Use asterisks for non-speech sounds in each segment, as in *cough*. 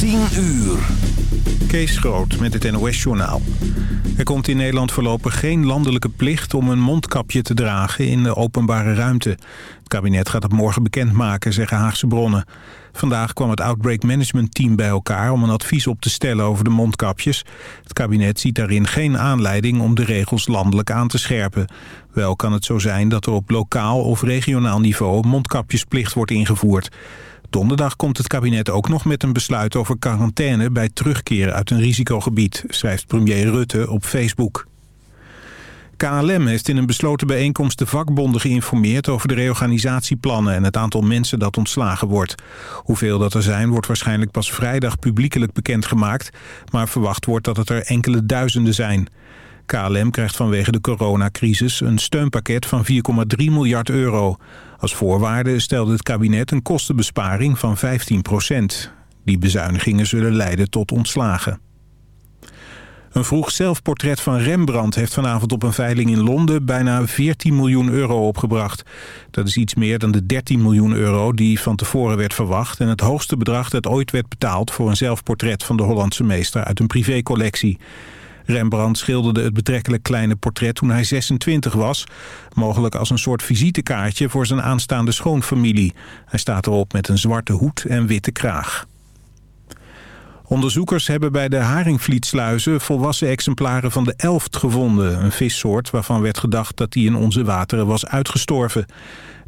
10 uur. Kees Groot met het NOS-journaal. Er komt in Nederland voorlopig geen landelijke plicht om een mondkapje te dragen in de openbare ruimte. Het kabinet gaat het morgen bekendmaken, zeggen Haagse bronnen. Vandaag kwam het Outbreak Management Team bij elkaar om een advies op te stellen over de mondkapjes. Het kabinet ziet daarin geen aanleiding om de regels landelijk aan te scherpen. Wel kan het zo zijn dat er op lokaal of regionaal niveau mondkapjesplicht wordt ingevoerd. Donderdag komt het kabinet ook nog met een besluit over quarantaine bij terugkeren uit een risicogebied, schrijft premier Rutte op Facebook. KLM heeft in een besloten bijeenkomst de vakbonden geïnformeerd over de reorganisatieplannen en het aantal mensen dat ontslagen wordt. Hoeveel dat er zijn wordt waarschijnlijk pas vrijdag publiekelijk bekendgemaakt, maar verwacht wordt dat het er enkele duizenden zijn. KLM krijgt vanwege de coronacrisis een steunpakket van 4,3 miljard euro. Als voorwaarde stelde het kabinet een kostenbesparing van 15 procent. Die bezuinigingen zullen leiden tot ontslagen. Een vroeg zelfportret van Rembrandt heeft vanavond op een veiling in Londen bijna 14 miljoen euro opgebracht. Dat is iets meer dan de 13 miljoen euro die van tevoren werd verwacht... en het hoogste bedrag dat ooit werd betaald voor een zelfportret van de Hollandse meester uit een privécollectie. Rembrandt schilderde het betrekkelijk kleine portret toen hij 26 was. Mogelijk als een soort visitekaartje voor zijn aanstaande schoonfamilie. Hij staat erop met een zwarte hoed en witte kraag. Onderzoekers hebben bij de Haringvlietsluizen volwassen exemplaren van de elft gevonden. Een vissoort waarvan werd gedacht dat die in onze wateren was uitgestorven.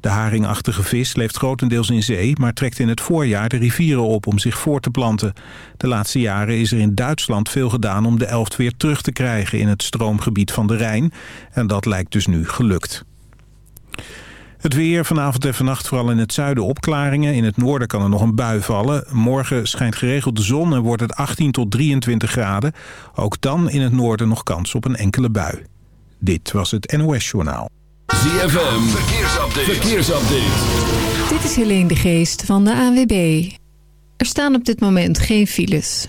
De haringachtige vis leeft grotendeels in zee... maar trekt in het voorjaar de rivieren op om zich voor te planten. De laatste jaren is er in Duitsland veel gedaan om de elft weer terug te krijgen... in het stroomgebied van de Rijn. En dat lijkt dus nu gelukt. Het weer vanavond en vannacht vooral in het zuiden opklaringen. In het noorden kan er nog een bui vallen. Morgen schijnt geregeld de zon en wordt het 18 tot 23 graden. Ook dan in het noorden nog kans op een enkele bui. Dit was het NOS Journaal. ZFM, verkeersupdate. verkeersupdate. Dit is Helene de Geest van de AWB. Er staan op dit moment geen files.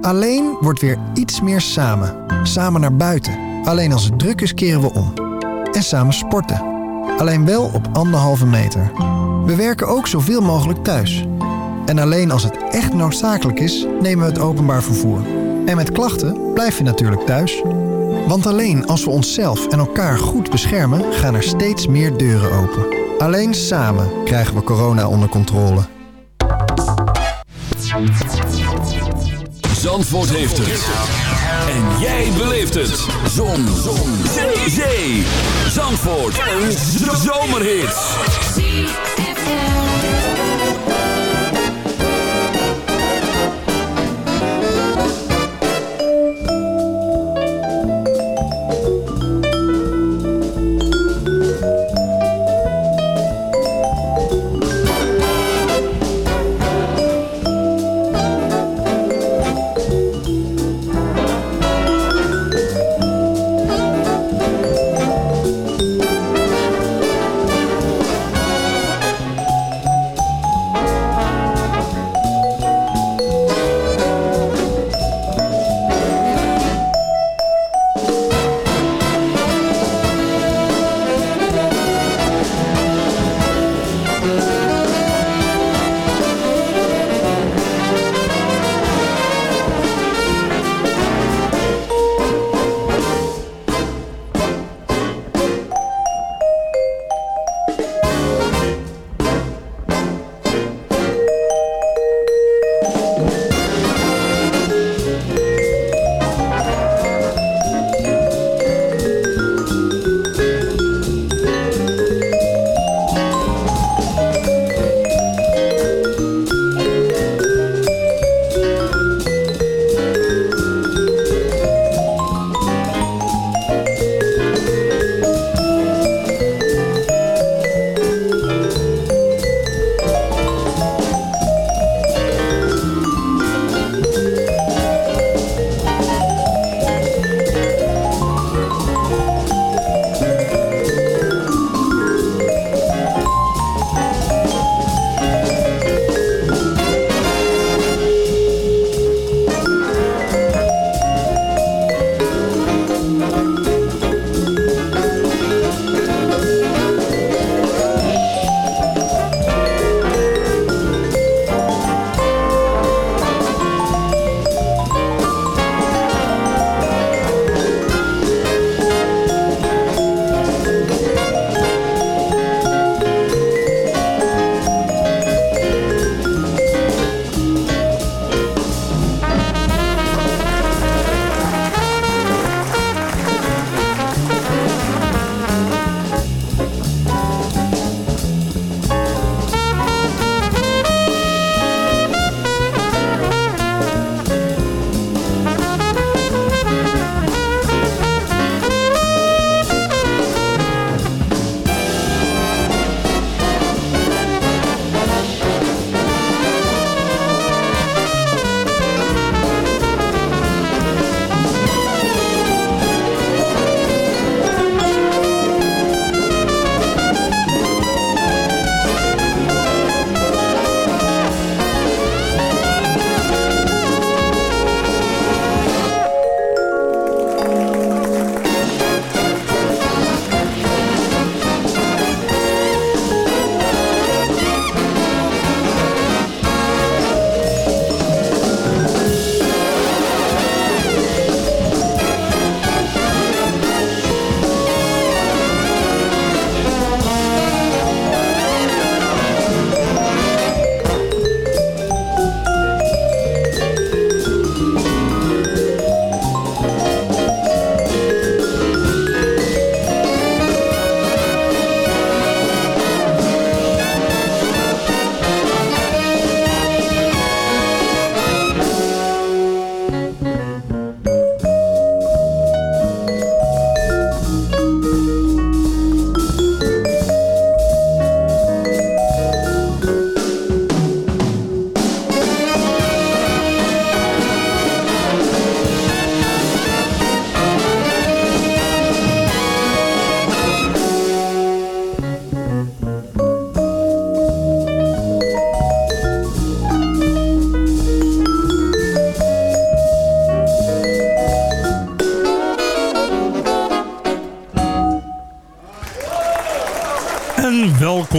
Alleen wordt weer iets meer samen. Samen naar buiten. Alleen als het druk is keren we om. En samen sporten. Alleen wel op anderhalve meter. We werken ook zoveel mogelijk thuis. En alleen als het echt noodzakelijk is, nemen we het openbaar vervoer. En met klachten blijf je natuurlijk thuis. Want alleen als we onszelf en elkaar goed beschermen, gaan er steeds meer deuren open. Alleen samen krijgen we corona onder controle. Zandvoort heeft het. En jij beleeft het. Zon. Zon. Zee. Zandvoort. Een zomerhit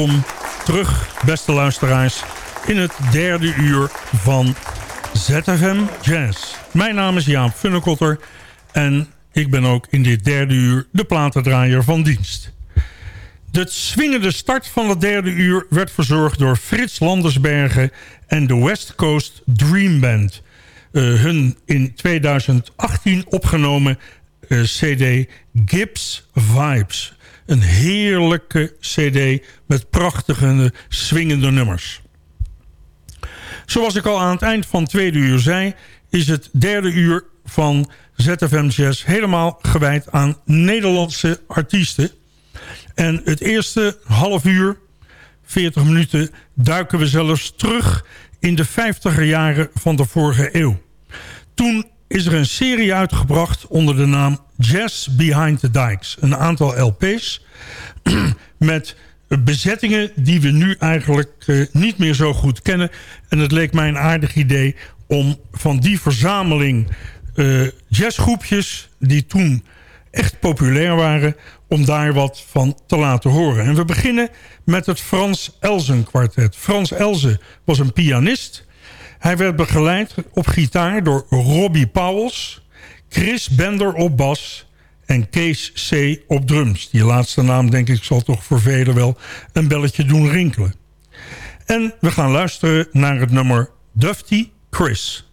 welkom terug, beste luisteraars... in het derde uur van ZFM Jazz. Mijn naam is Jaap Funnekotter en ik ben ook in dit derde uur de platendraaier van dienst. De swingende start van het derde uur werd verzorgd door Frits Landersbergen en de West Coast Dream Band. Uh, hun in 2018 opgenomen uh, cd Gibbs Vibes. Een heerlijke cd met prachtige swingende nummers. Zoals ik al aan het eind van het tweede uur zei... is het derde uur van ZFM Jazz helemaal gewijd aan Nederlandse artiesten. En het eerste half uur, 40 minuten, duiken we zelfs terug in de 50er jaren van de vorige eeuw. Toen is er een serie uitgebracht onder de naam Jazz Behind the Dikes. Een aantal LP's *clears throat* met bezettingen die we nu eigenlijk uh, niet meer zo goed kennen. En het leek mij een aardig idee om van die verzameling uh, jazzgroepjes... die toen echt populair waren, om daar wat van te laten horen. En we beginnen met het Frans Elzen kwartet. Frans Elzen was een pianist. Hij werd begeleid op gitaar door Robbie Pauwels... Chris Bender op bas en Kees C. op drums. Die laatste naam denk ik zal toch voor velen wel een belletje doen rinkelen. En we gaan luisteren naar het nummer Dufty Chris.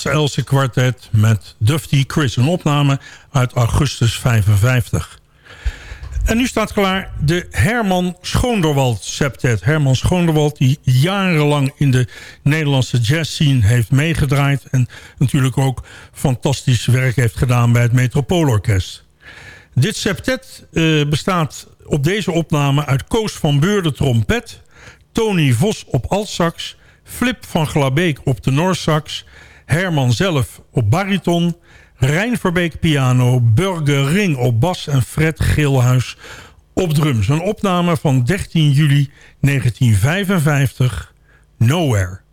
Frans Else kwartet met Dufty Chris. Een opname uit augustus 55. En nu staat klaar de Herman Schoonderwald septet. Herman Schoonderwald die jarenlang in de Nederlandse jazzscene heeft meegedraaid... en natuurlijk ook fantastisch werk heeft gedaan bij het Metropoolorkest. Dit septet uh, bestaat op deze opname uit Koos van Beurde trompet... Tony Vos op altsax, Flip van Glabeek op tenorsax... Herman zelf op bariton... Rijn Verbeek piano, Burger Ring op bas en Fred Geelhuis op drums. Een opname van 13 juli 1955, Nowhere.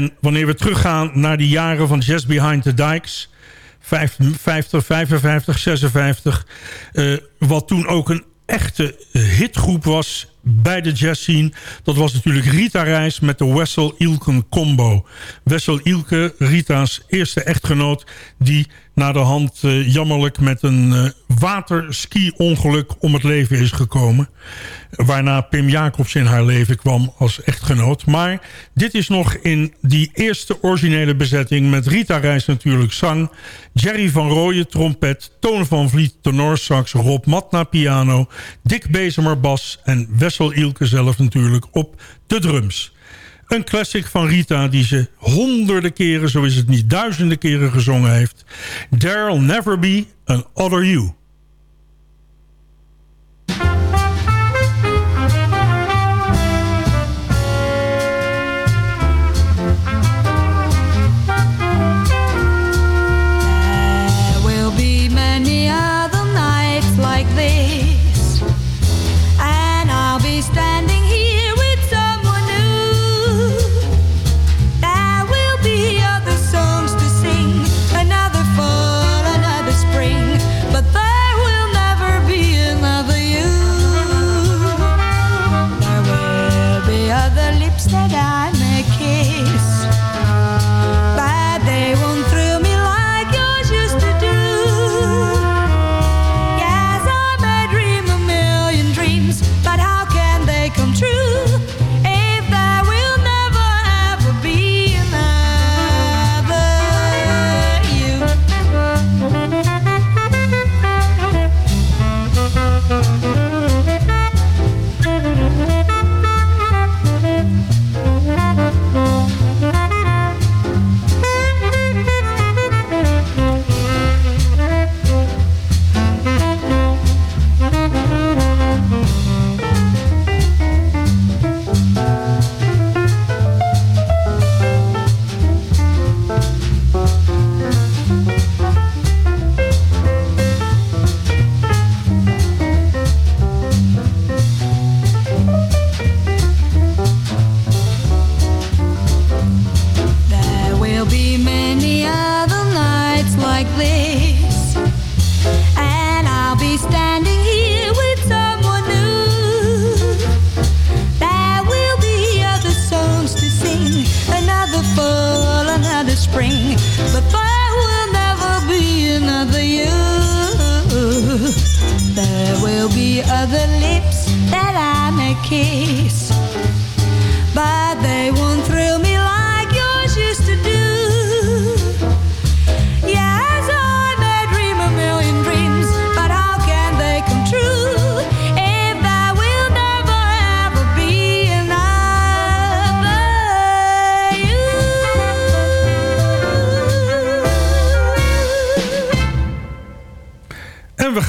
En wanneer we teruggaan naar die jaren van Jazz Behind the Dikes... 50, 55, 56... Uh, wat toen ook een echte hitgroep was bij de jazz scene. Dat was natuurlijk Rita Reis met de Wessel Ilken combo. Wessel Ilke, Rita's eerste echtgenoot... die na de hand uh, jammerlijk met een uh, waterski-ongeluk om het leven is gekomen. Waarna Pim Jacobs in haar leven kwam als echtgenoot. Maar dit is nog in die eerste originele bezetting... met Rita Reis natuurlijk zang... Jerry van Rooyen trompet... Toon van Vliet tenorsax... Rob Matna piano... Dick Bezemer bas... en Wessel Ilke zelf natuurlijk op de drums. Een classic van Rita die ze honderden keren, zo is het niet duizenden keren gezongen heeft. There'll never be an other you.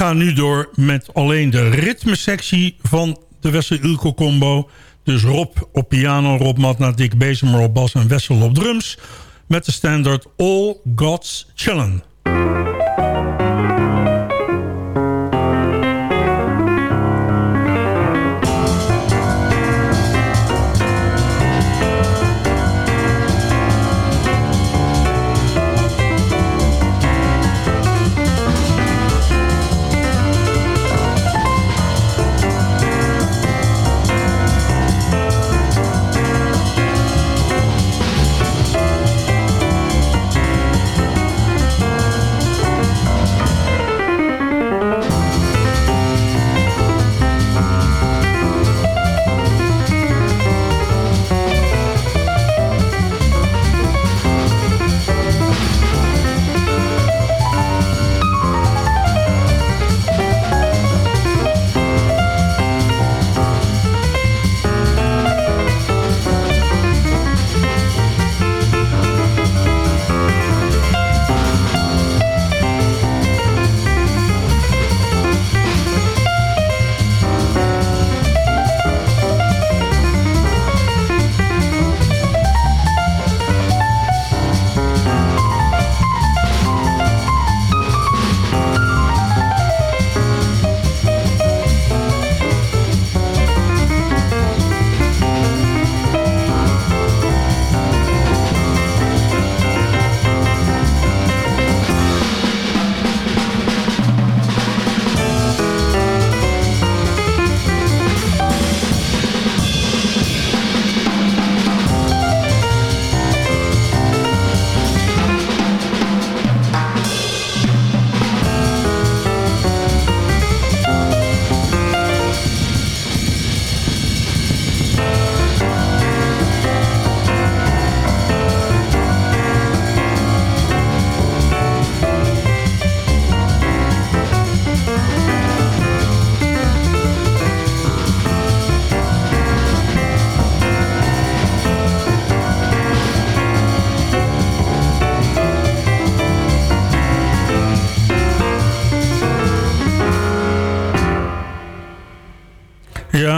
Gaan nu door met alleen de ritmesectie van de Wessel Ilko combo. Dus Rob op piano, Rob Matna, Dick Bezemer op bas en Wessel op drums. Met de standaard All Gods Chillin'.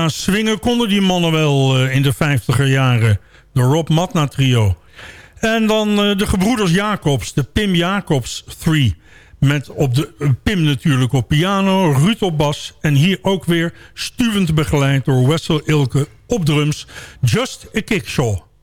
Ja, swingen konden die mannen wel uh, in de 50er jaren. De Rob Matna trio. En dan uh, de gebroeders Jacobs, de Pim Jacobs 3. Met op de, uh, Pim natuurlijk op piano, Ruud op bas... en hier ook weer stuwend begeleid door Wessel Ilke op drums. Just a Kickshaw.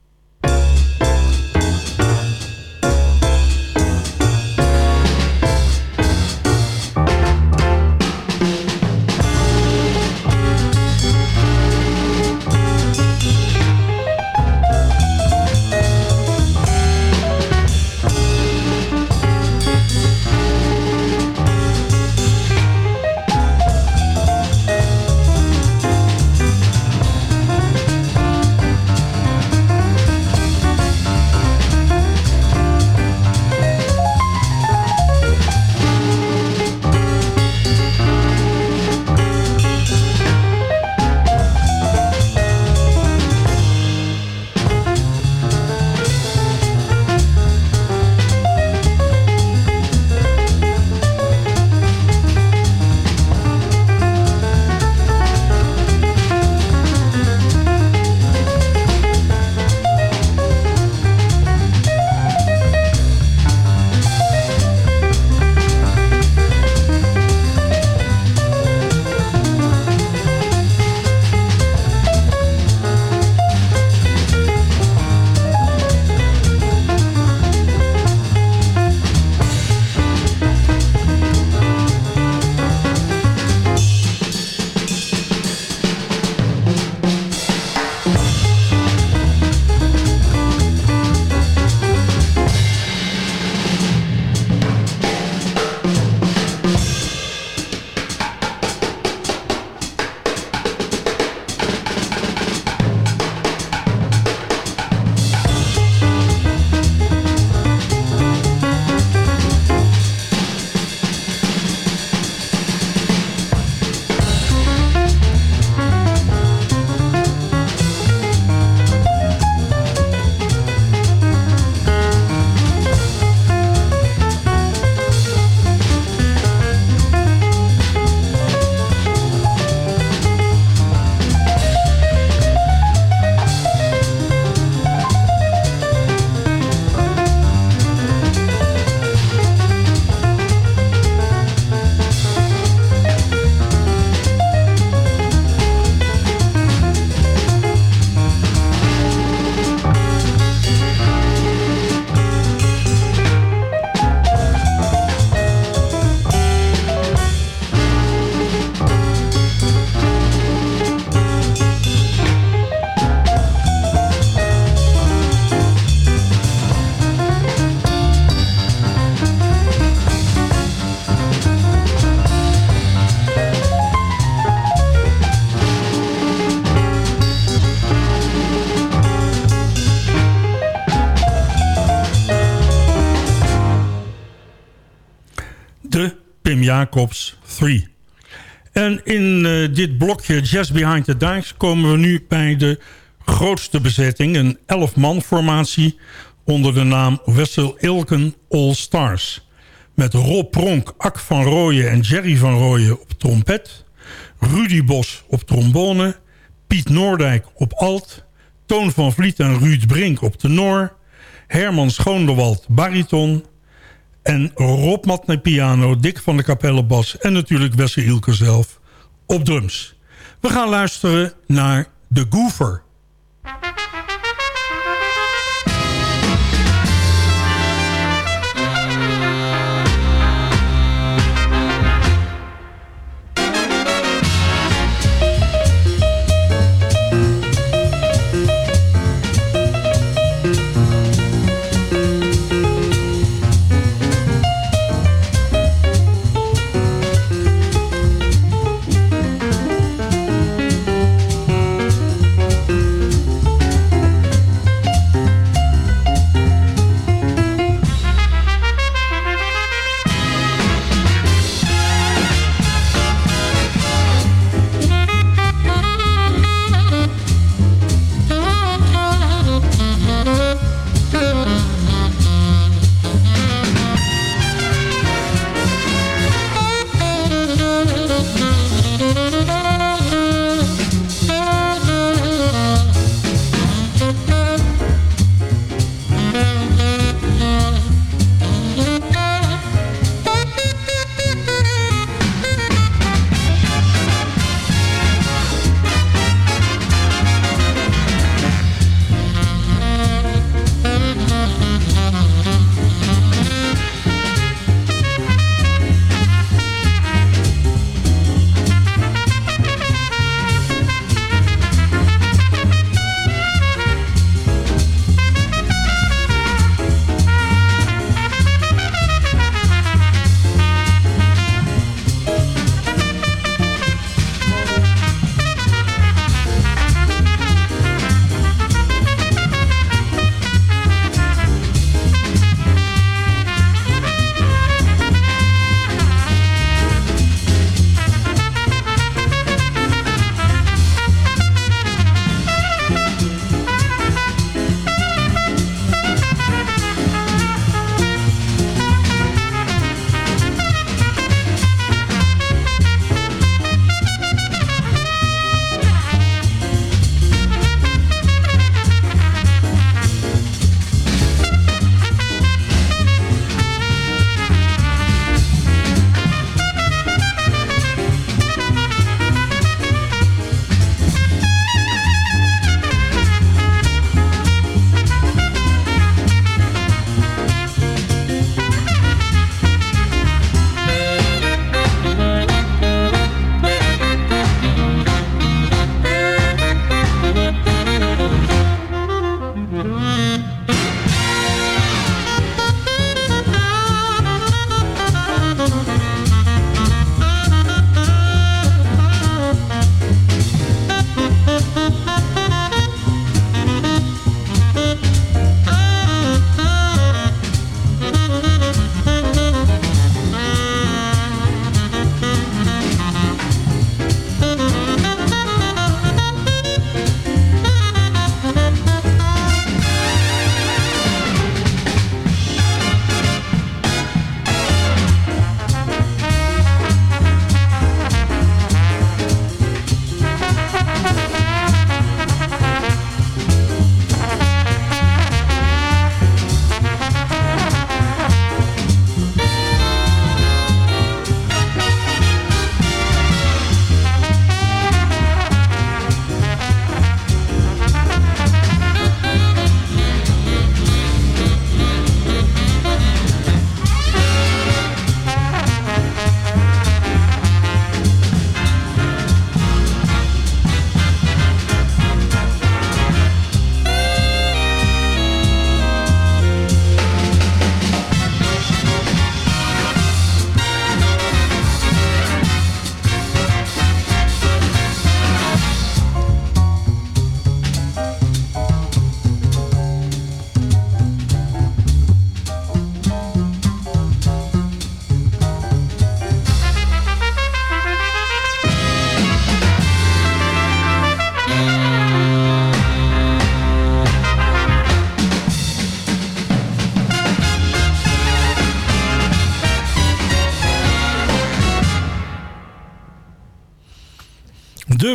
Jacobs 3. En in uh, dit blokje Jazz Behind the Dikes komen we nu bij de grootste bezetting. Een 11-man formatie onder de naam Wessel Ilken All Stars. Met Rob Pronk, Ak van Rooyen en Jerry van Rooyen op trompet. Rudy Bos op trombone. Piet Noordijk op alt. Toon van Vliet en Ruud Brink op tenor. Herman Schoondewald bariton. En Rob Matne piano, Dick van de Capelle bas... en natuurlijk Wessel Ilke zelf op drums. We gaan luisteren naar The Goofer...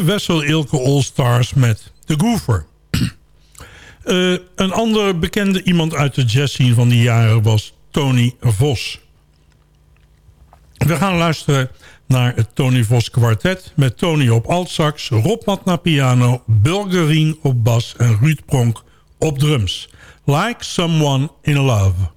Wessel Ilke All-Stars met The Goofer. Uh, *clears throat* een andere bekende iemand uit de jazzscene van die jaren was Tony Vos. We gaan luisteren naar het Tony Vos kwartet... met Tony op altsax, Rob Matna piano... Bulgerien op bas en Ruud Pronk op drums. Like Someone in Love.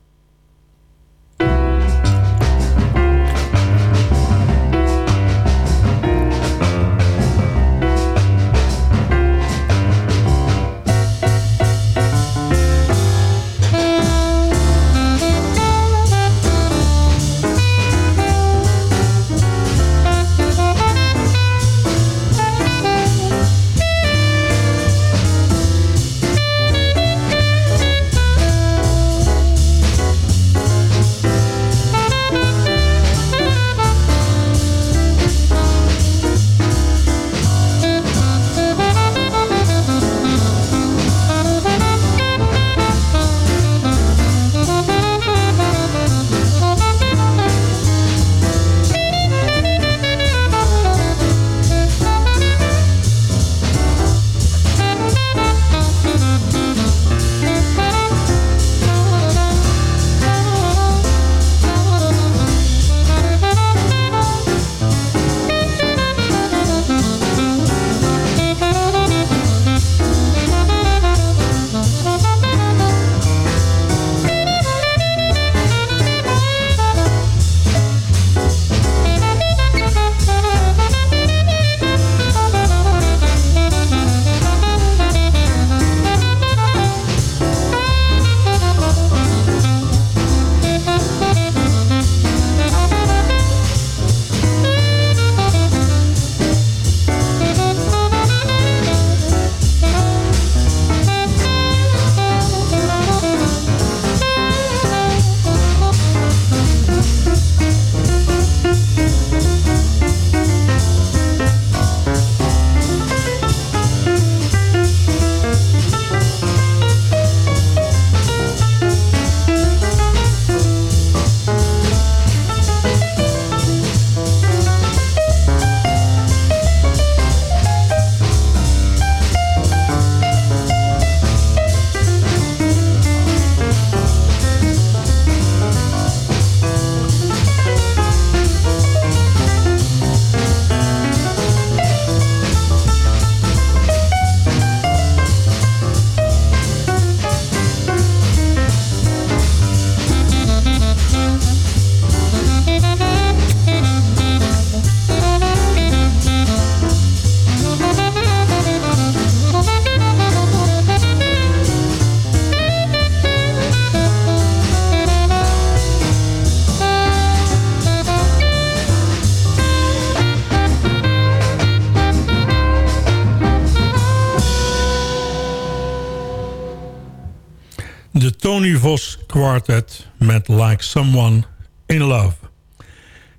Tony Vos Quartet met Like Someone in Love.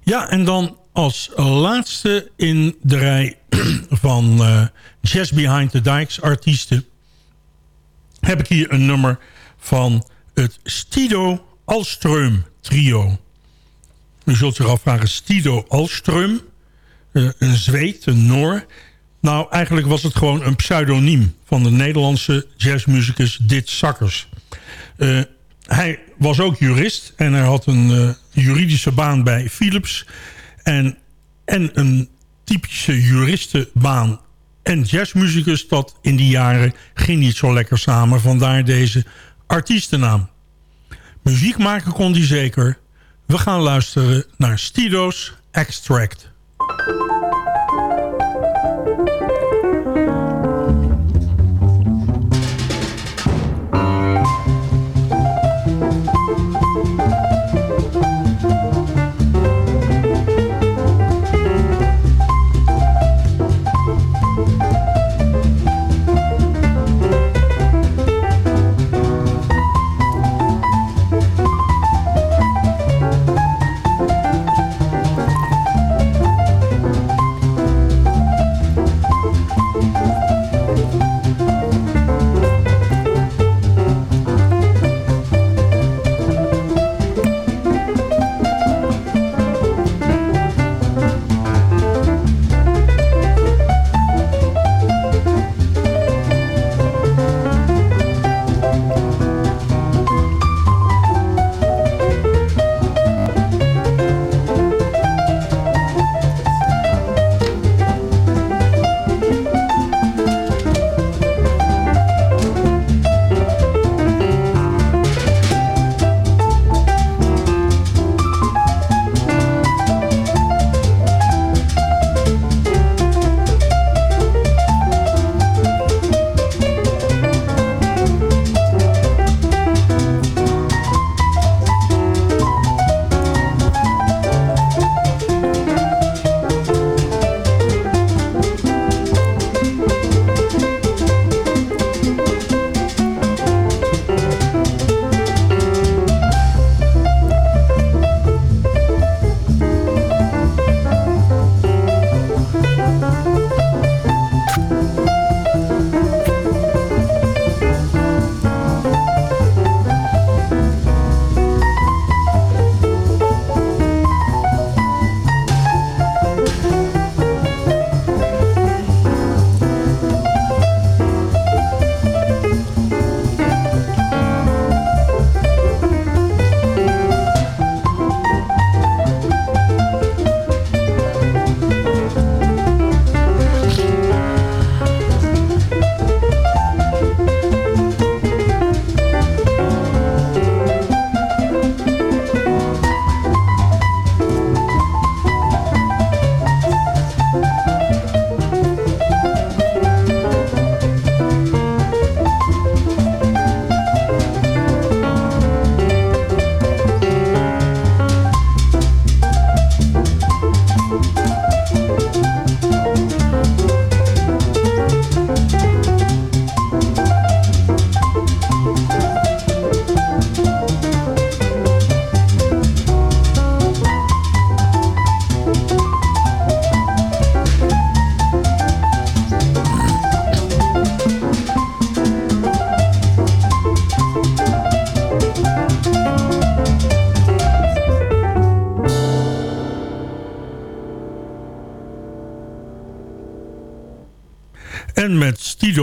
Ja, en dan als laatste in de rij *clears throat* van uh, Jazz Behind the Dikes artiesten... heb ik hier een nummer van het Stido Alström trio. U zult zich afvragen, Stido Alström, uh, een Zweed, een Noor... Nou, eigenlijk was het gewoon een pseudoniem van de Nederlandse jazzmuzikus Dit Sakkers. Uh, hij was ook jurist en hij had een uh, juridische baan bij Philips. En, en een typische juristenbaan en jazzmuzikus... dat in die jaren ging niet zo lekker samen. Vandaar deze artiestennaam. Muziek maken kon hij zeker. We gaan luisteren naar Stido's Extract.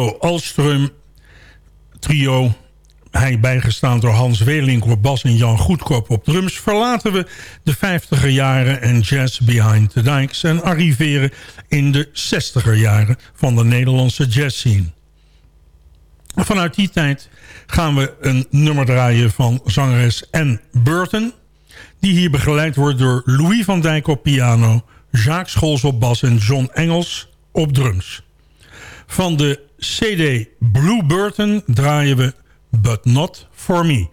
Alström trio hij bijgestaan door Hans Welink op bas en Jan Goedkoop op drums... verlaten we de 50er jaren en jazz behind the dikes... en arriveren in de 60er jaren van de Nederlandse jazzscene. Vanuit die tijd gaan we een nummer draaien van zangeres Anne Burton... die hier begeleid wordt door Louis van Dijk op piano... Jacques Scholz op bas en John Engels op drums. Van de CD Blue Burton draaien we but not for me.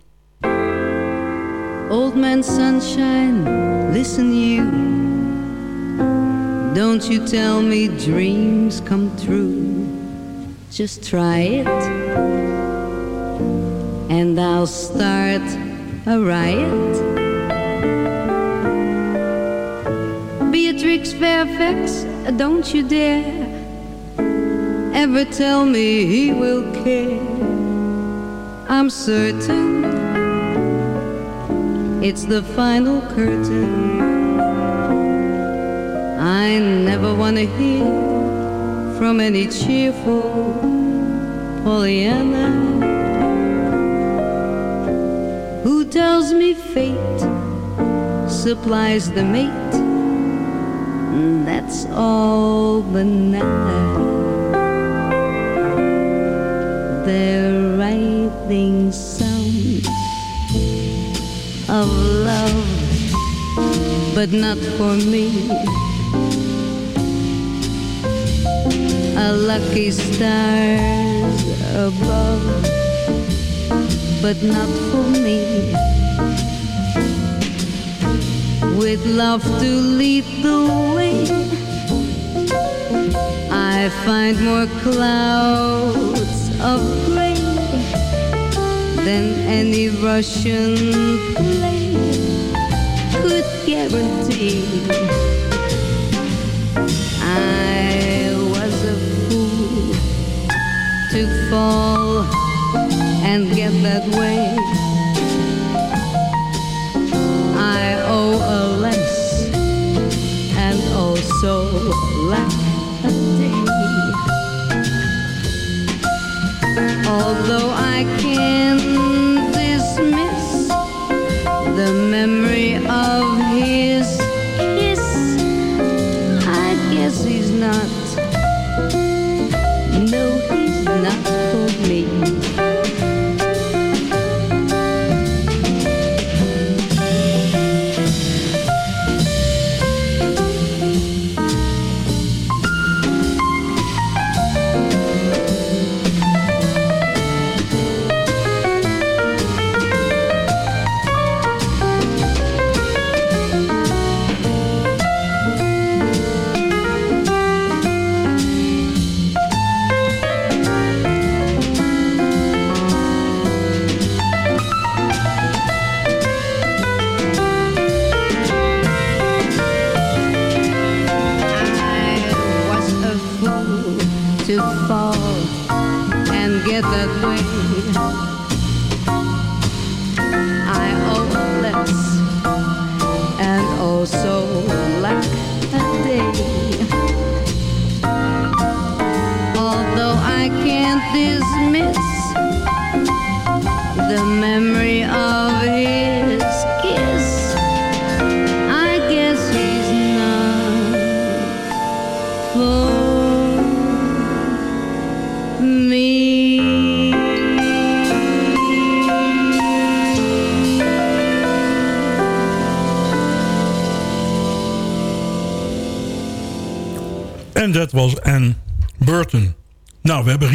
Old man sunshine, listen you. Don't you tell me dreams come true. Just try it. And I'll start a riot. Beatrix Fairfax, don't you dare ever tell me he will care I'm certain it's the final curtain. I never want to hear from any cheerful Pollyanna who tells me fate supplies the mate. That's all banana. There soothing sound of love, but not for me. A lucky stars above, but not for me. With love to lead the way, I find more clouds of gray than any Russian plane could guarantee. I was a fool to fall and get that way. I owe a less and also lack Although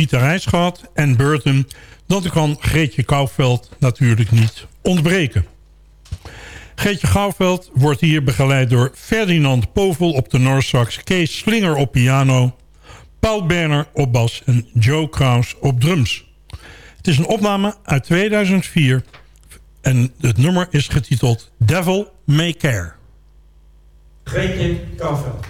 Rita Reis gehad. en Burton. Dat kan Greetje Kouwveld natuurlijk niet ontbreken. Greetje Gouwveld wordt hier begeleid door Ferdinand Povel op de Noorsax... Kees Slinger op piano, Paul Berner op bas en Joe Kraus op drums. Het is een opname uit 2004 en het nummer is getiteld Devil May Care. Greetje Kouwveld.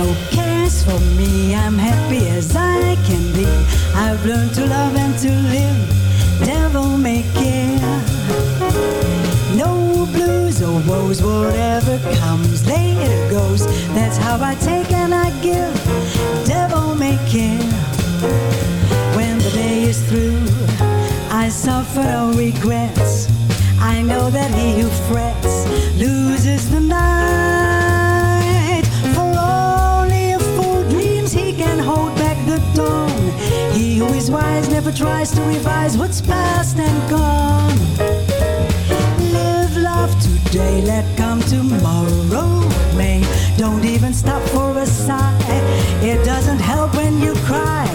no cares for me. I'm happy as I can be. I've learned to love and to live. Devil may care. No blues or woes, whatever comes later goes. That's how I take and I give. Devil may care. When the day is through, I suffer no regrets. I know that he who frets loses the night. He who is wise never tries to revise what's past and gone. Live love today, let come tomorrow may. Don't even stop for a sigh. It doesn't help when you cry.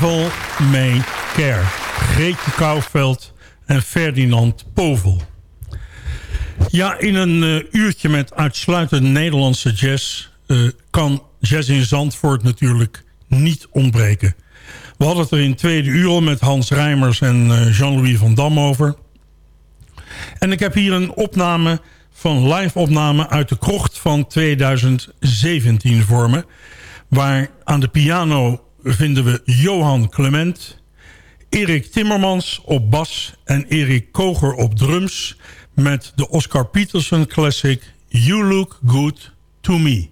Devil May Care. Greetje Kouwveld en Ferdinand Povel. Ja, in een eh, uurtje met uitsluitend Nederlandse jazz... eh, kan jazz in Zandvoort natuurlijk niet ontbreken. We hadden het er in tweede uur al met Hans Rijmers en eh, Jean-Louis van Dam over. En ik heb hier een opname van live opname uit de krocht van 2017 voor me. Waar aan de piano vinden we Johan Clement... Erik Timmermans op bas en Erik Koger op drums... met de Oscar Peterson classic You Look Good To Me.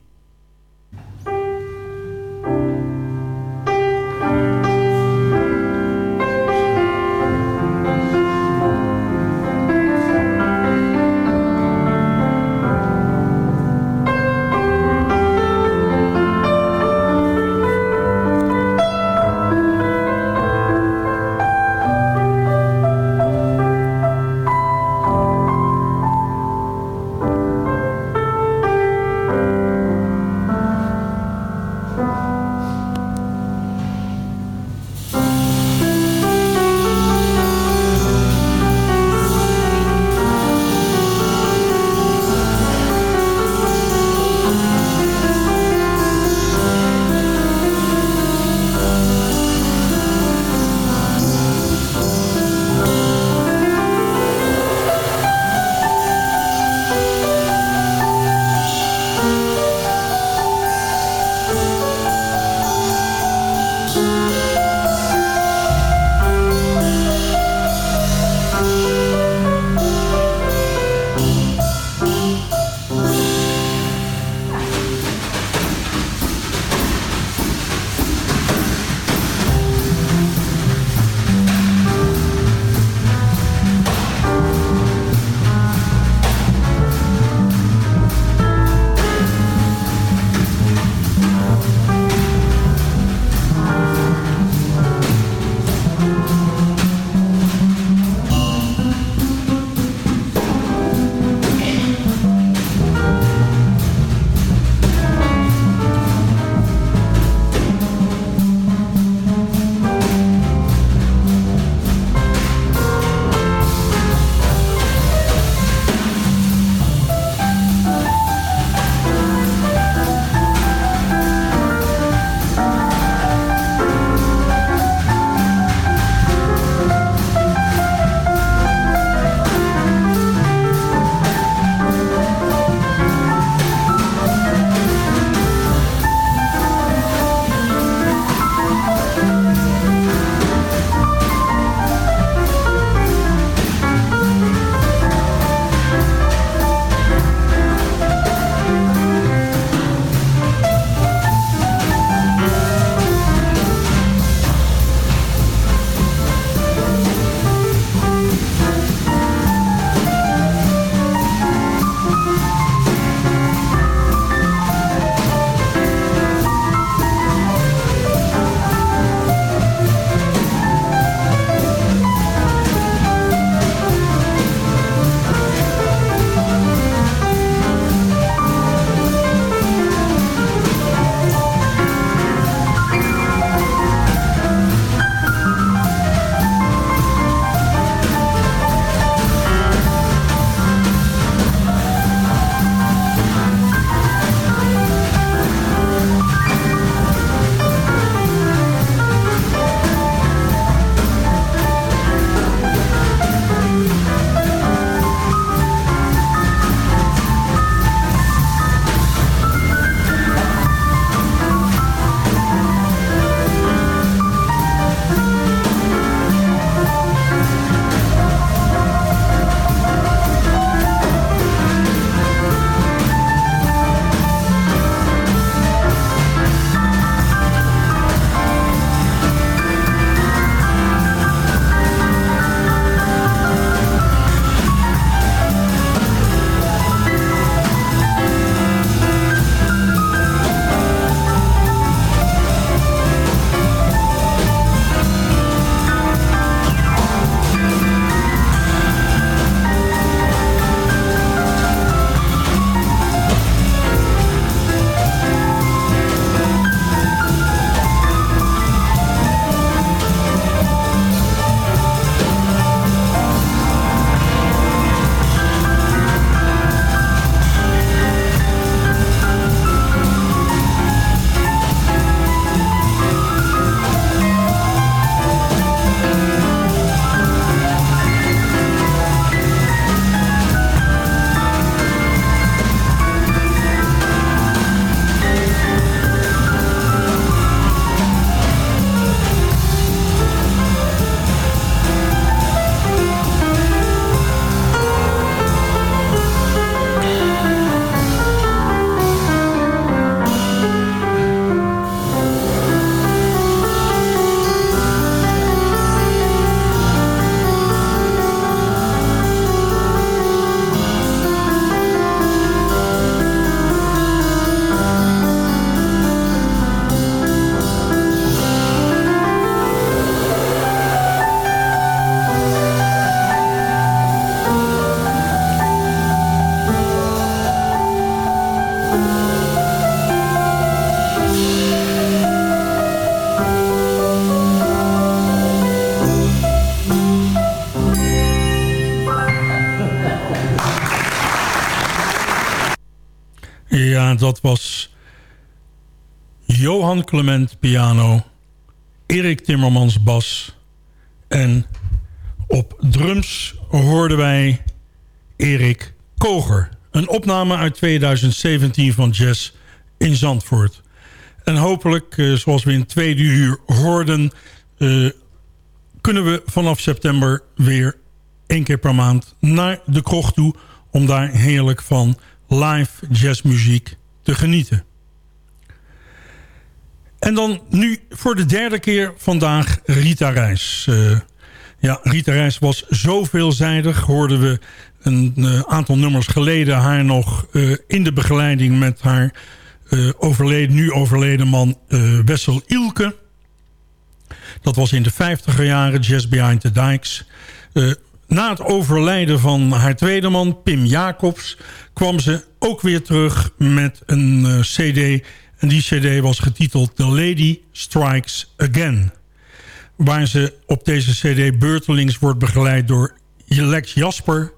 Clement piano, Erik Timmermans bas en op drums hoorden wij Erik Koger. Een opname uit 2017 van Jazz in Zandvoort. En hopelijk, eh, zoals we in het tweede uur hoorden... Uh, kunnen we vanaf september weer één keer per maand naar de krocht toe... om daar heerlijk van live jazzmuziek te genieten. En dan nu voor de derde keer vandaag Rita Reis. Uh, ja, Rita Reis was zo veelzijdig. Hoorden we een uh, aantal nummers geleden haar nog uh, in de begeleiding... met haar overleden, nu overleden man Wessel Ilke. Dat was in de 50er jaren, Jazz Behind the Dikes. na het overlijden van haar tweede man, Pim Jacobs... kwam ze ook weer terug met een cd... En die cd was getiteld The Lady Strikes Again waar ze op deze cd beurtelings wordt begeleid door Lex Jasper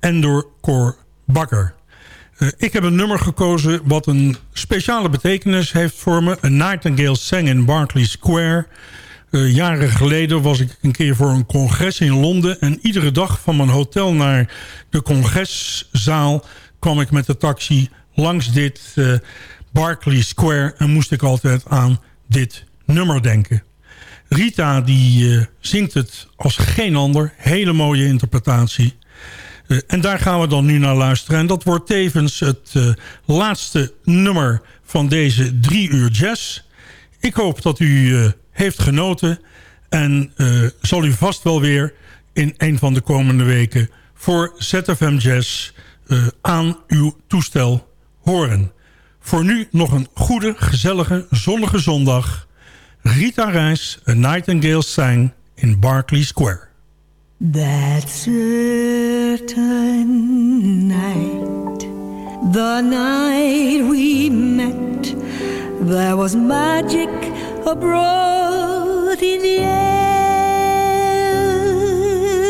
en door Cor Bakker. Uh, ik heb een nummer gekozen wat een speciale betekenis heeft voor me. A Nightingale sang in Berkeley Square. Uh, jaren geleden was ik een keer voor een congres in Londen... en iedere dag van mijn hotel naar de congreszaal... kwam ik met de taxi langs dit uh, Berkeley Square... en moest ik altijd aan dit nummer denken. Rita die uh, zingt het als geen ander. Hele mooie interpretatie. Uh, en daar gaan we dan nu naar luisteren. En dat wordt tevens het uh, laatste nummer van deze drie uur jazz. Ik hoop dat u heeft genoten. En zal u vast wel weer in een van de komende weken... voor ZFM Jazz aan uw toestel horen. Voor nu nog een goede, gezellige, zonnige zondag... Rita Reis, A Nightingale Sang in Berkeley Square. That certain night, the night we met, there was magic abroad in the air.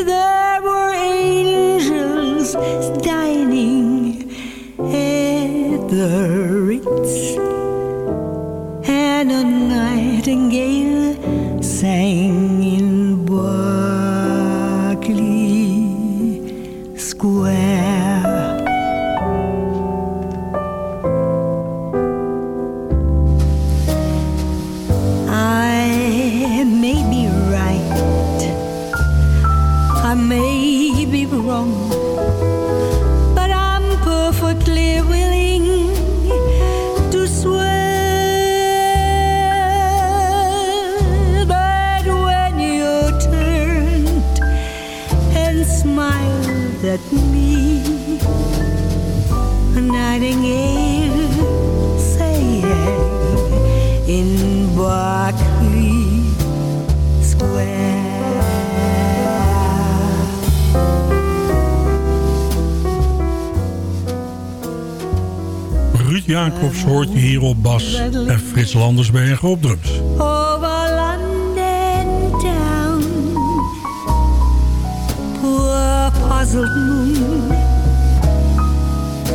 There were angels dining the Ritz and a nightingale sang Jacobs hoort je hier op bas en Frits Landersbergen op drums. over. Poor puzzled moon,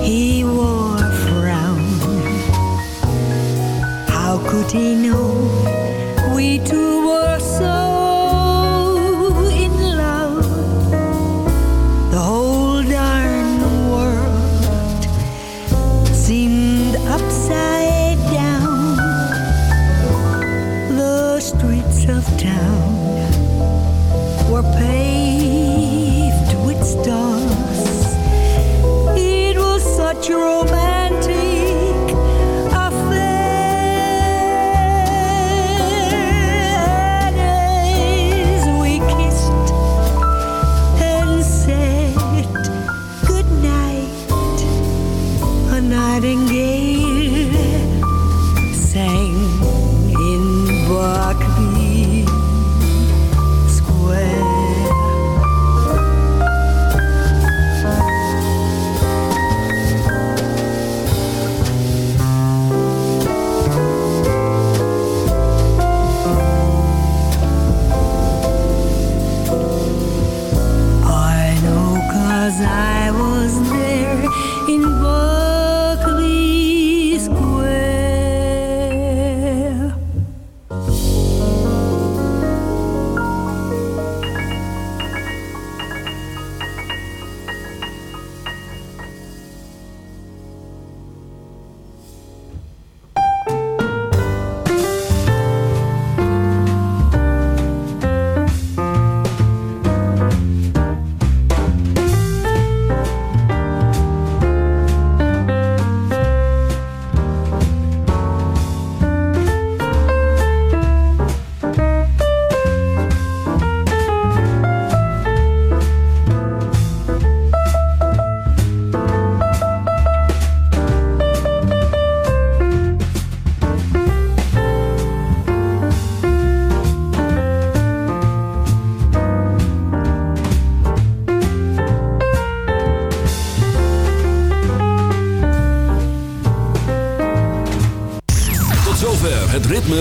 he wore a frown. How could he know we two